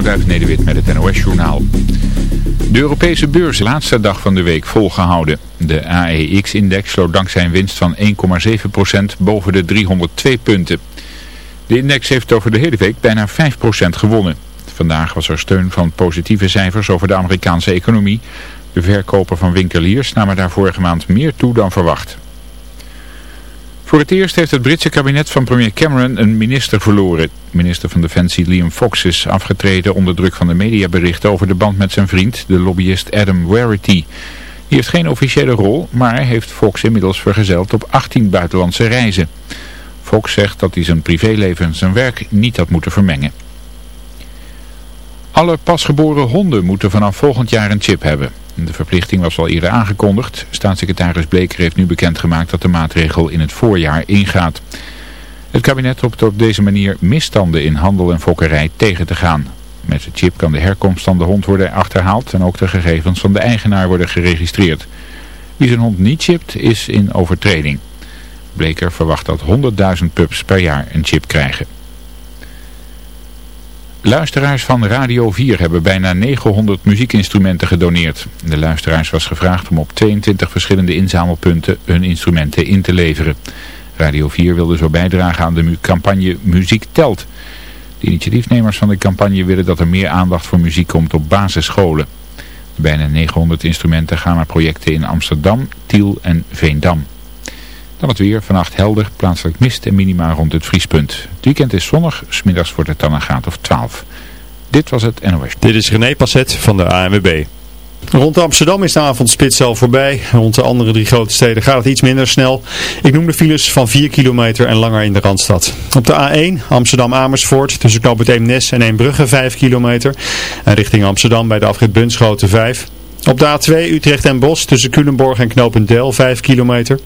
Onderduif Nederwit met het NOS-journaal. De Europese beurs de laatste dag van de week volgehouden. De AEX-index sloot dankzij een winst van 1,7% boven de 302 punten. De index heeft over de hele week bijna 5% gewonnen. Vandaag was er steun van positieve cijfers over de Amerikaanse economie. De verkoper van winkeliers namen daar vorige maand meer toe dan verwacht. Voor het eerst heeft het Britse kabinet van premier Cameron een minister verloren. Minister van Defensie Liam Fox is afgetreden onder druk van de mediaberichten over de band met zijn vriend, de lobbyist Adam Warity. Die heeft geen officiële rol, maar heeft Fox inmiddels vergezeld op 18 buitenlandse reizen. Fox zegt dat hij zijn privéleven en zijn werk niet had moeten vermengen. Alle pasgeboren honden moeten vanaf volgend jaar een chip hebben. De verplichting was al eerder aangekondigd. Staatssecretaris Bleker heeft nu bekendgemaakt dat de maatregel in het voorjaar ingaat. Het kabinet hoopt op deze manier misstanden in handel en fokkerij tegen te gaan. Met de chip kan de herkomst van de hond worden achterhaald en ook de gegevens van de eigenaar worden geregistreerd. Wie zijn hond niet chipt is in overtreding. Bleker verwacht dat 100.000 pups per jaar een chip krijgen. Luisteraars van Radio 4 hebben bijna 900 muziekinstrumenten gedoneerd. De luisteraars was gevraagd om op 22 verschillende inzamelpunten hun instrumenten in te leveren. Radio 4 wilde zo bijdragen aan de campagne Muziek Telt. De initiatiefnemers van de campagne willen dat er meer aandacht voor muziek komt op basisscholen. De bijna 900 instrumenten gaan naar projecten in Amsterdam, Tiel en Veendam. Dan het weer, vannacht helder, plaatselijk mist en minima rond het vriespunt. Het weekend is zonnig, smiddags wordt het dan een graad of 12. Dit was het NOS. Dit is René Passet van de ANWB. Rond Amsterdam is de avondspits al voorbij. Rond de andere drie grote steden gaat het iets minder snel. Ik noem de files van 4 kilometer en langer in de Randstad. Op de A1 Amsterdam-Amersfoort tussen knooppunt Eemnes en Eembrugge 5 kilometer. En richting Amsterdam bij de afrit Bunschoten 5 op de A2 Utrecht en Bos tussen Culemborg en Knopendel 5 kilometer.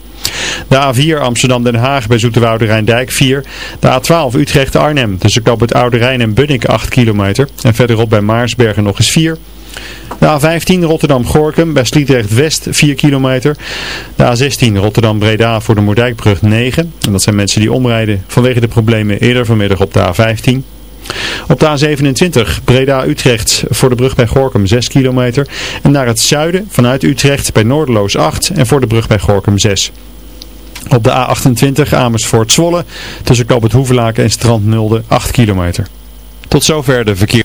De A4 Amsterdam-Den Haag bij Zoeterwoude Rijndijk 4. De A12 Utrecht-Arnhem tussen Knoopend Oude Rijn en Bunnik 8 kilometer. En verderop bij Maarsbergen nog eens 4. De A15 Rotterdam-Gorkum bij Sliedrecht-West 4 kilometer. De A16 Rotterdam-Breda voor de Moerdijkbrug 9. En dat zijn mensen die omrijden vanwege de problemen eerder vanmiddag op de A15. Op de A27 Breda-Utrecht voor de brug bij Gorkum 6 kilometer. En naar het zuiden vanuit Utrecht bij Noordeloos 8 en voor de brug bij Gorkum 6. Op de A28 Amersfoort-Zwolle tussen Knoop het Hoevelaken en Strand Nulde 8 kilometer. Tot zover de verkeer.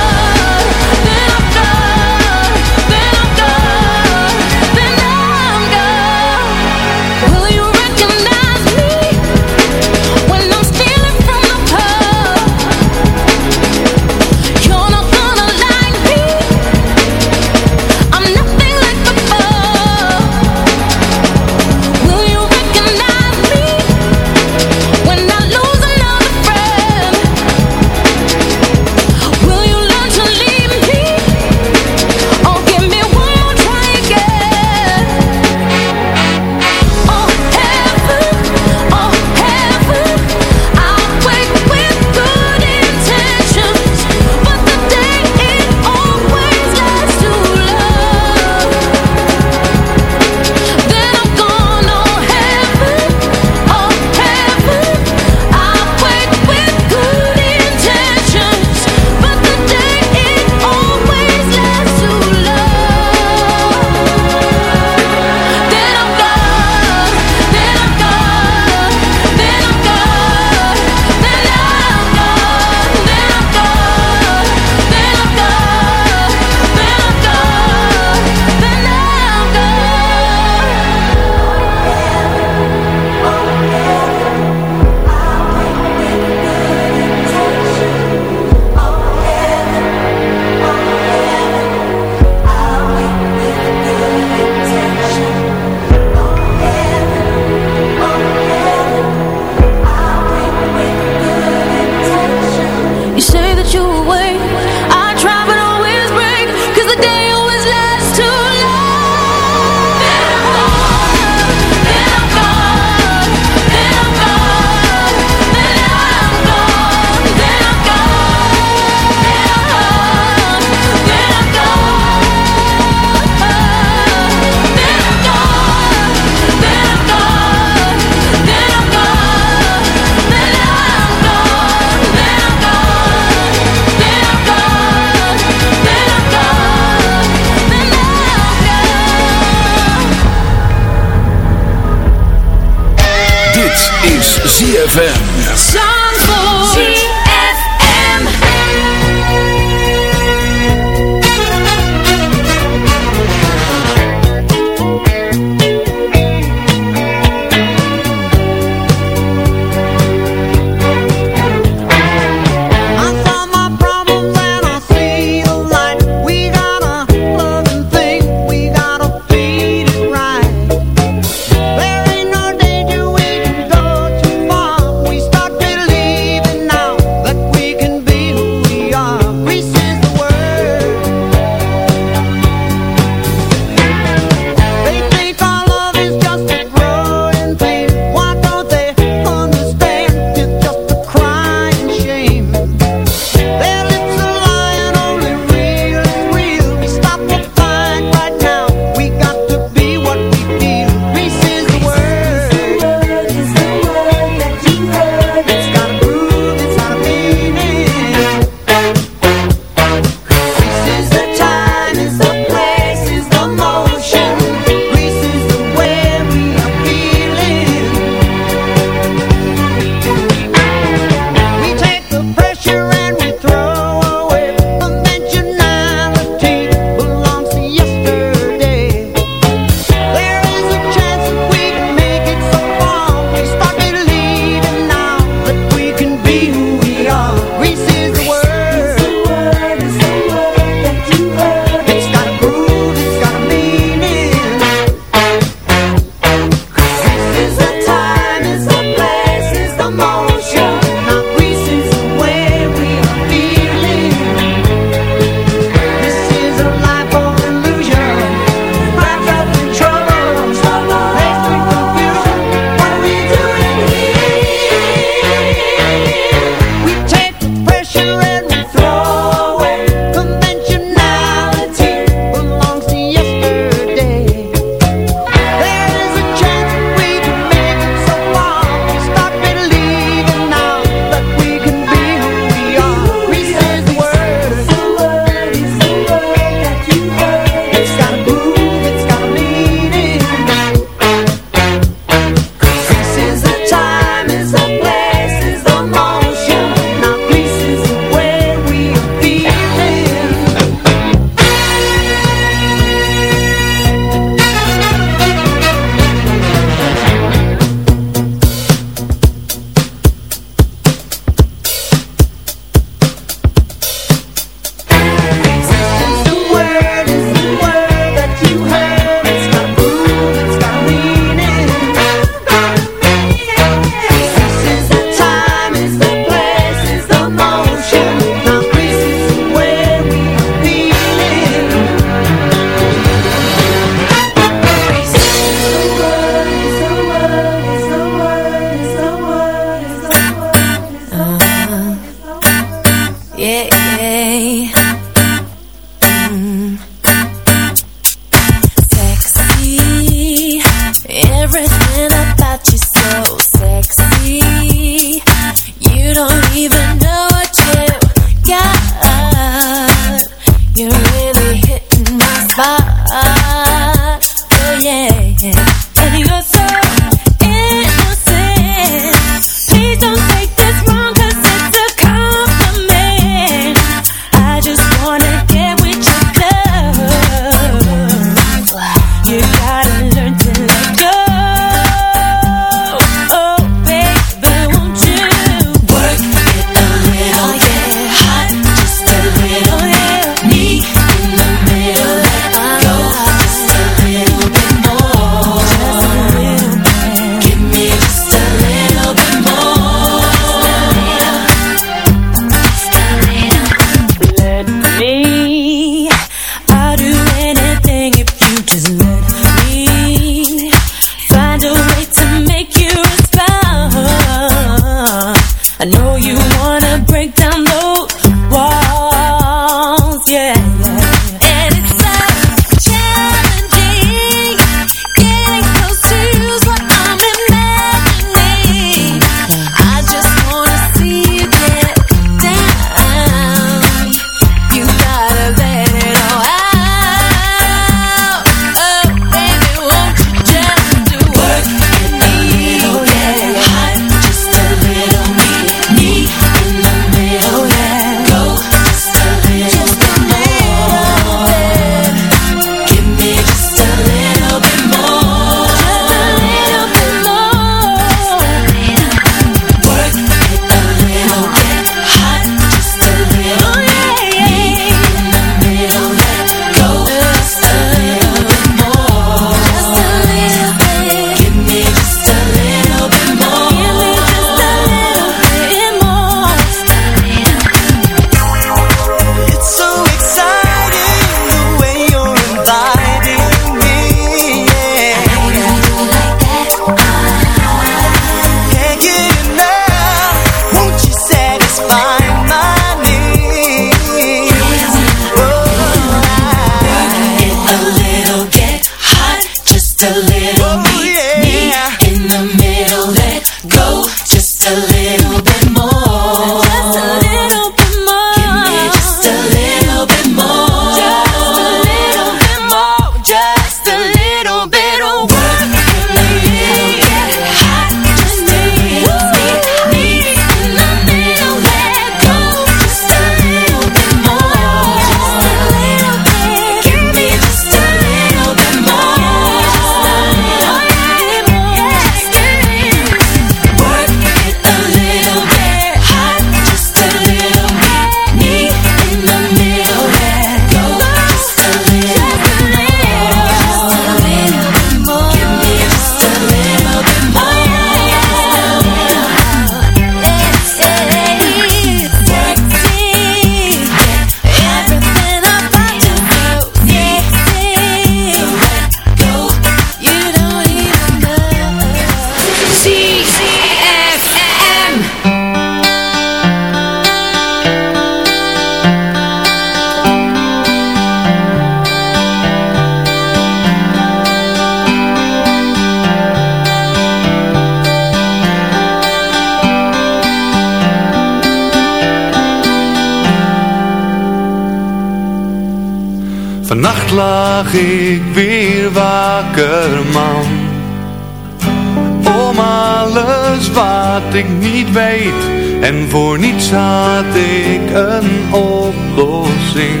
En voor niets had ik een oplossing.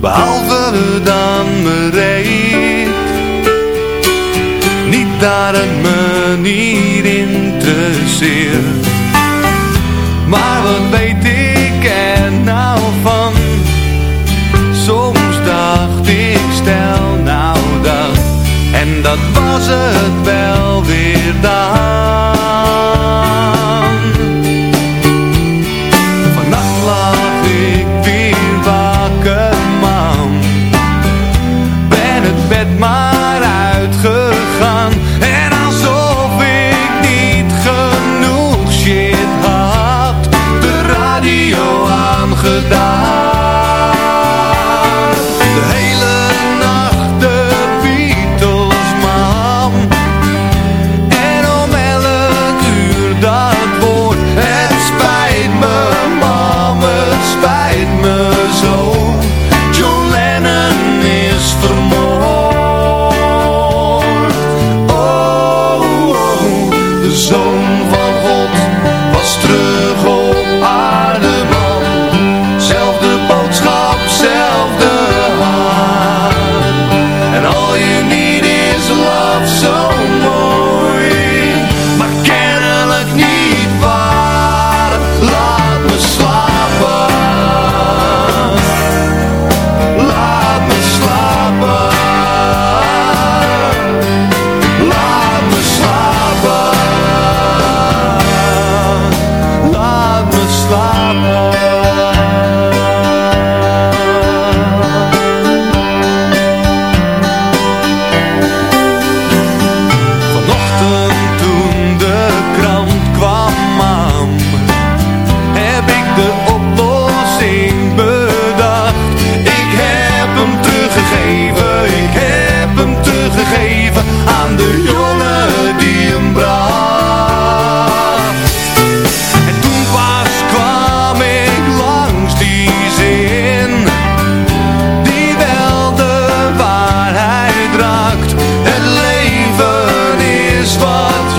Behalve dan bereid Niet daar een te interesseert Maar wat weet ik er nou van? Soms dacht ik stel nou dat. En dat was het best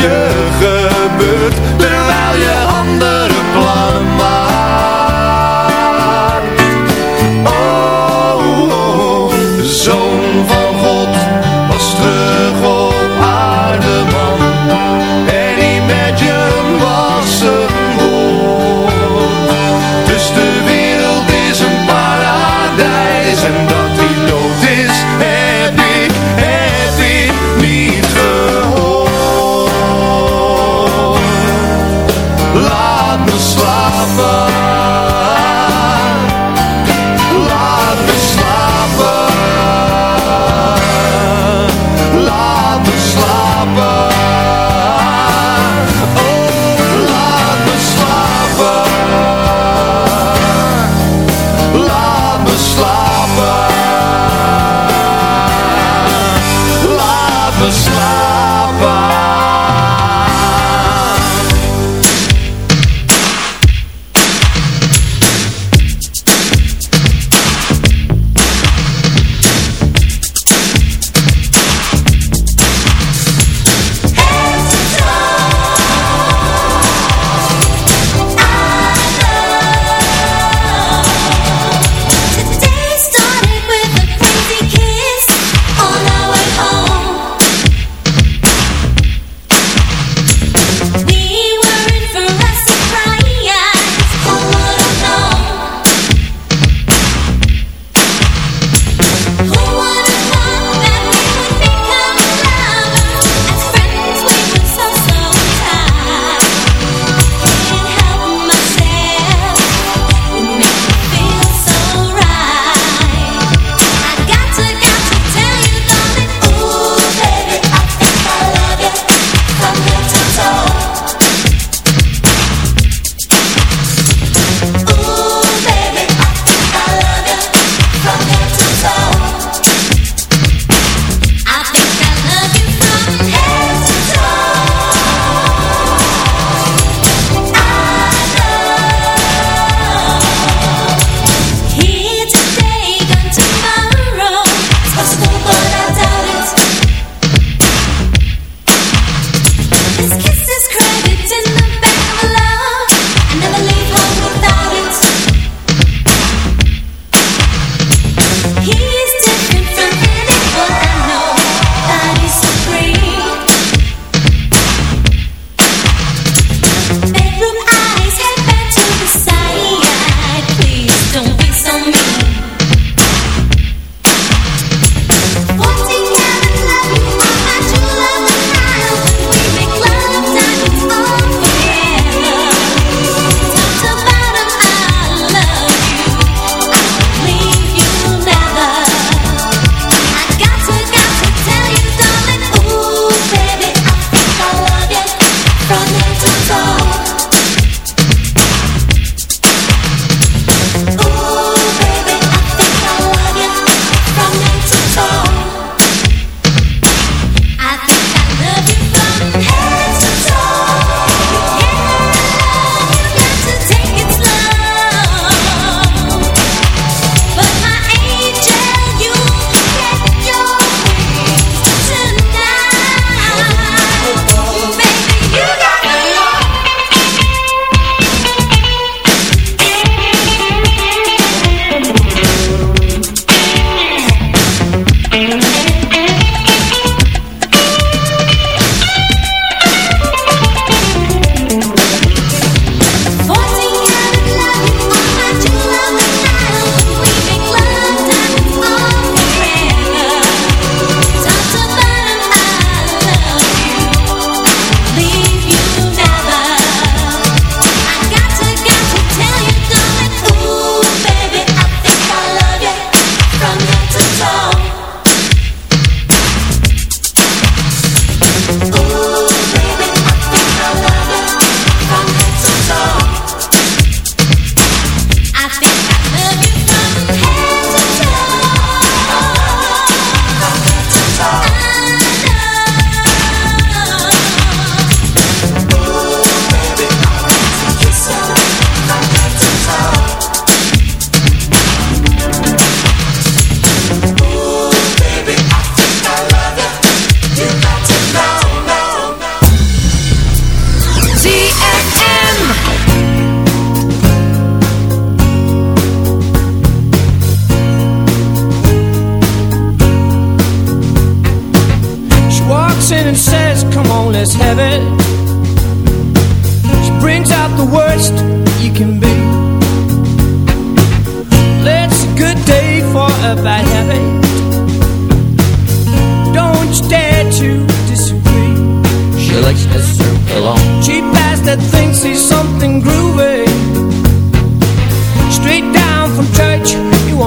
wat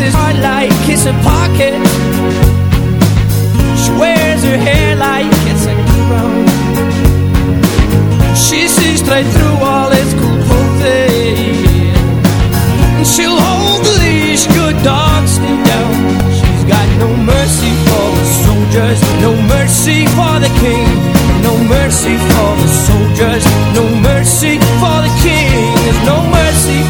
His heart like it's a pocket. She wears her hair like it's a crown. She sees straight through all his cool clothing. And she'll hold the leash, good dogs stay down. She's got no mercy for the soldiers, no mercy for the king, no mercy for the soldiers, no mercy for the king. There's no mercy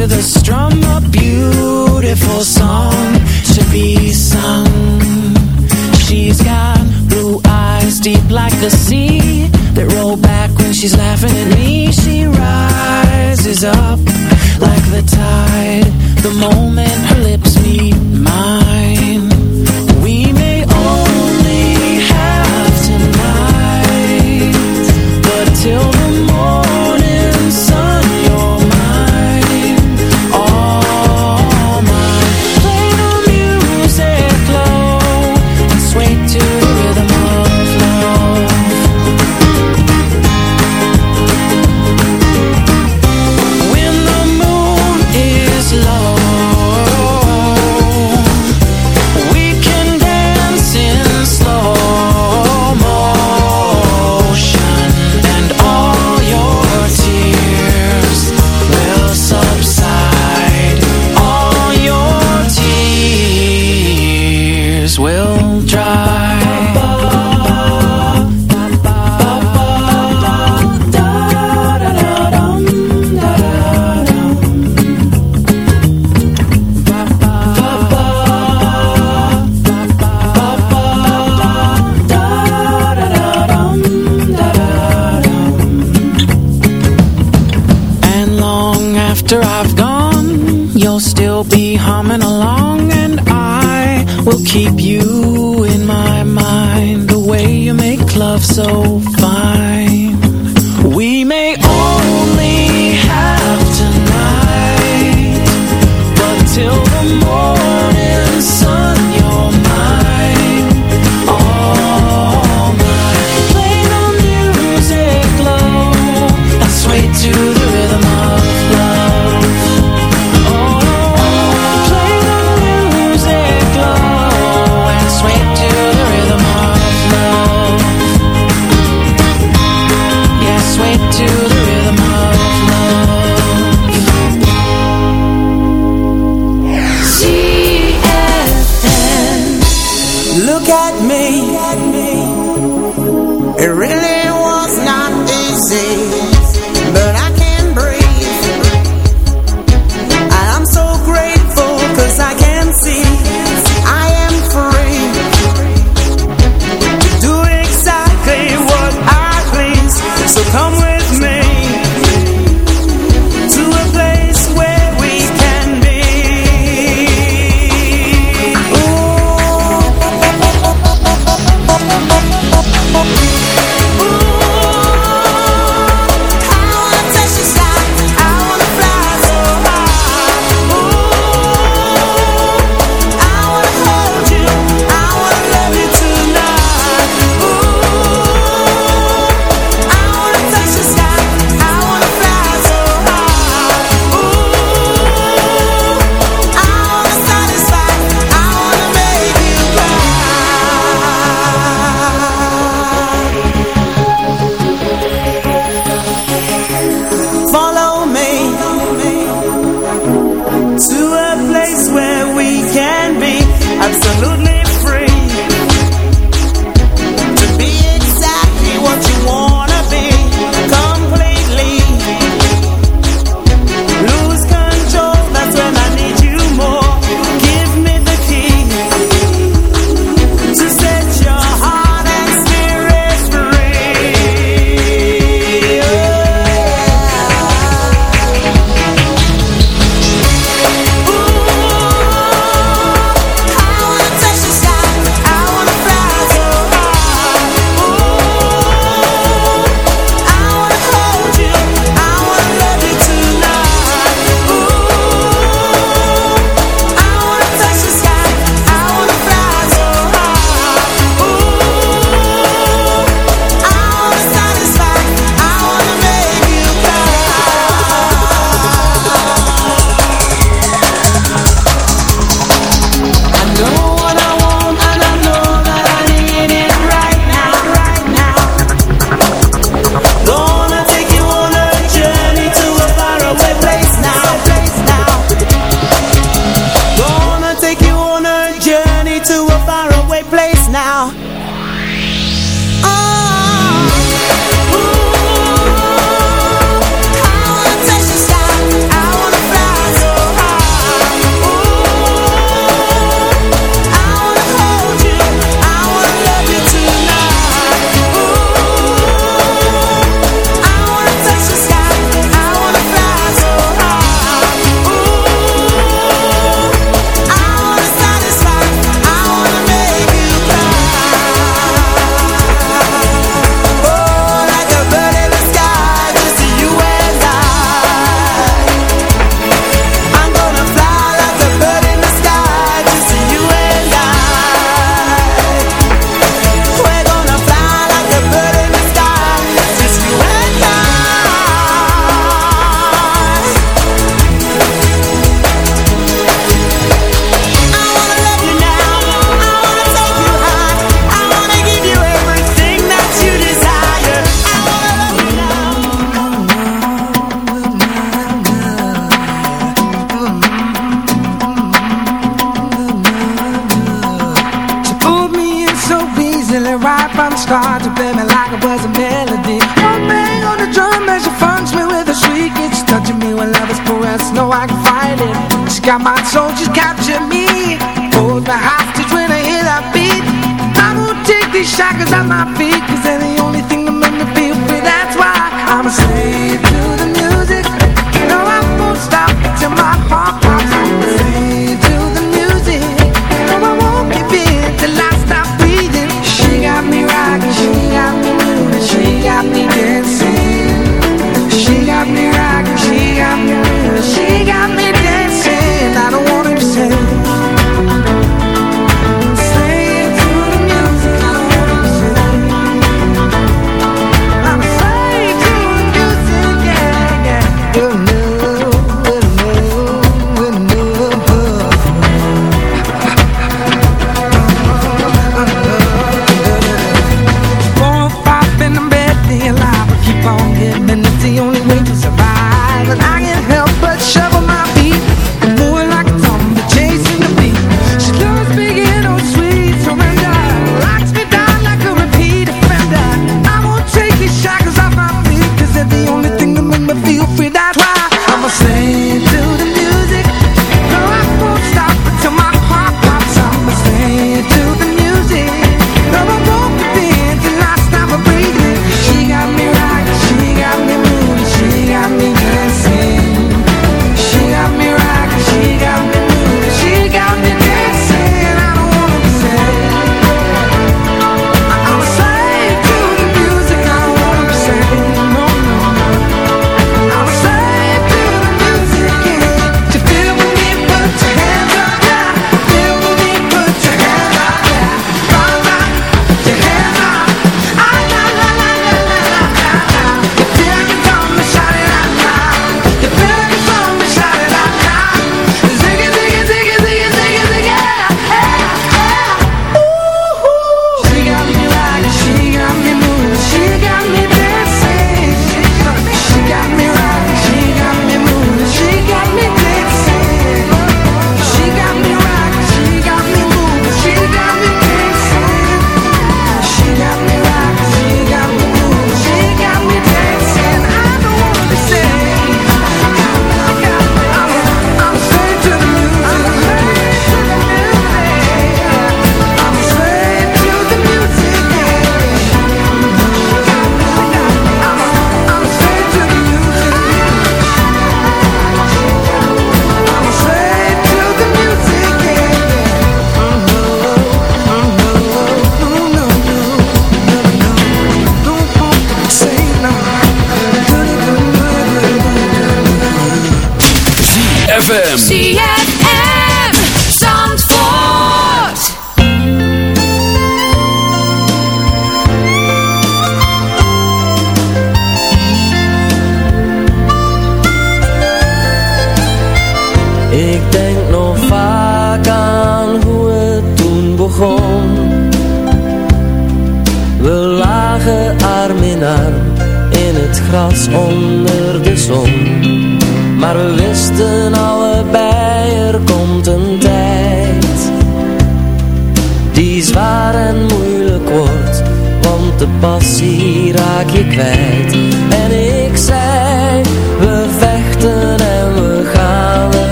to the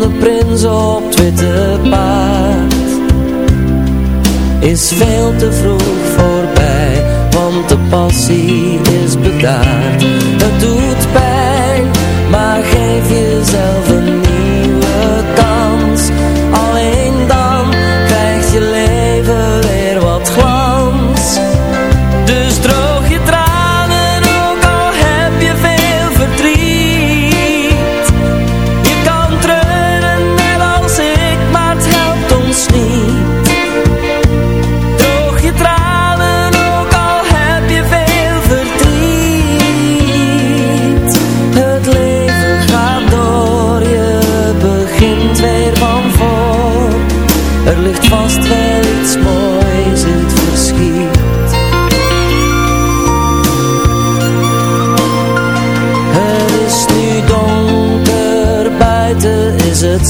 de prins op het witte paard. Is veel te vroeg voorbij Want de passie is bedaard. Het doet pijn, maar geef jezelf een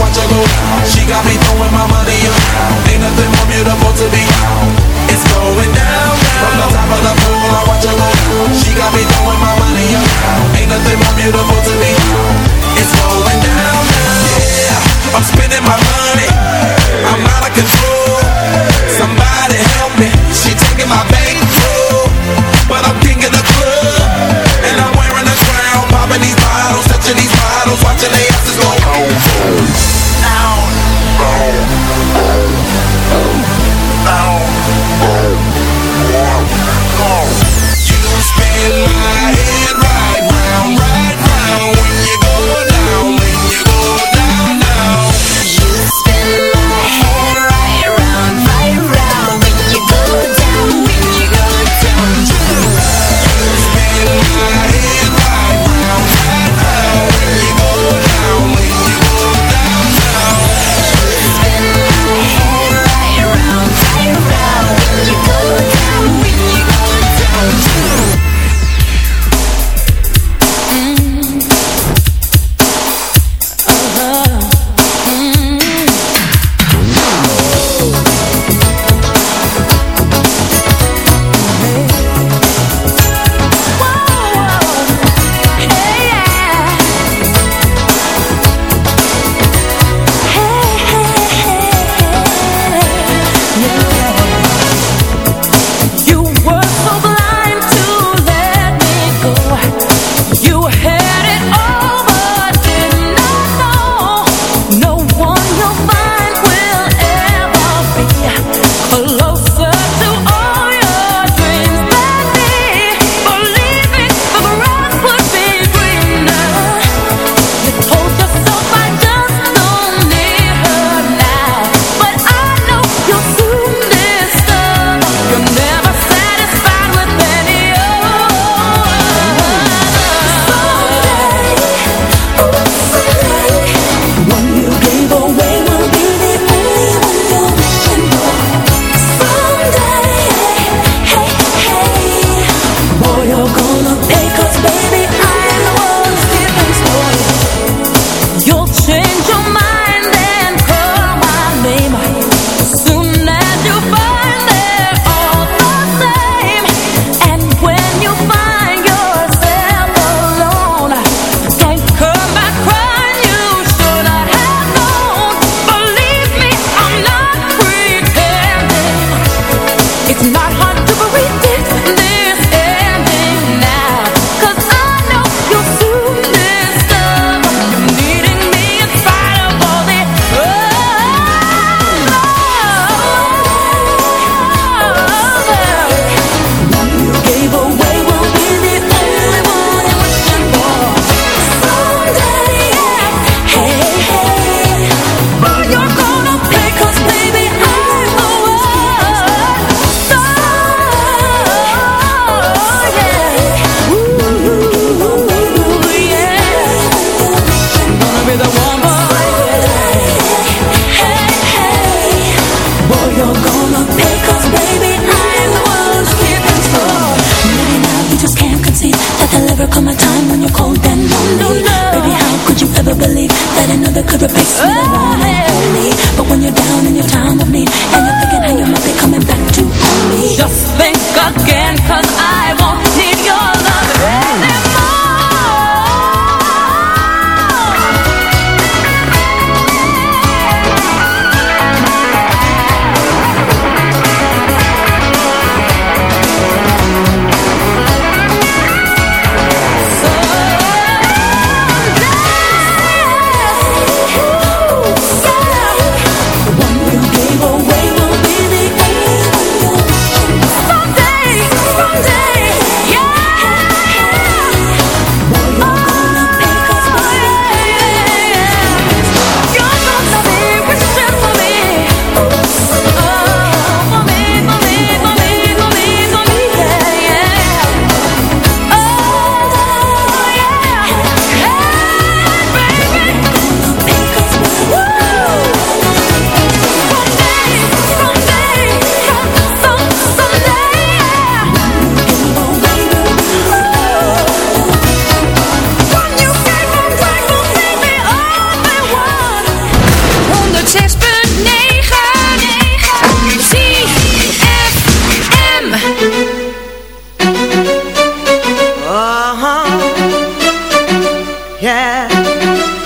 watch her go. She got me throwing my money around Ain't nothing more beautiful to be. Around It's going down, down. From the top of the pool, I watch her go. She got me throwing my money around Ain't nothing more beautiful to be. Around It's going down, down. Yeah, I'm spending my money. I'm out of control. Somebody help me. She taking my bankroll But I'm king of the club. And I'm wearing a crown. Popping these bottles, touching these bottles Watching they thank you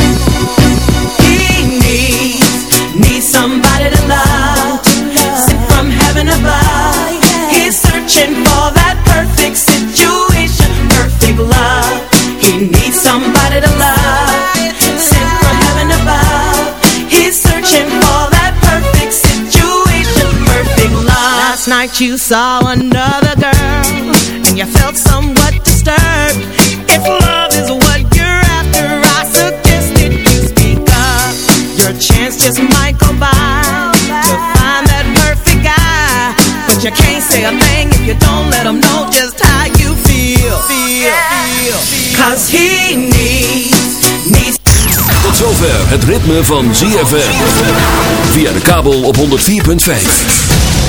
You saw another girl, and you felt somewhat disturbed. If love is what you're after, I suggest that you speak up. Your chance just might go by to find that perfect guy. But you can't say a thing if you don't let him know just how you feel. Feel, feel. Cause he needs, needs. Tot zover het ritme van ZFM. Via de kabel op 104.5.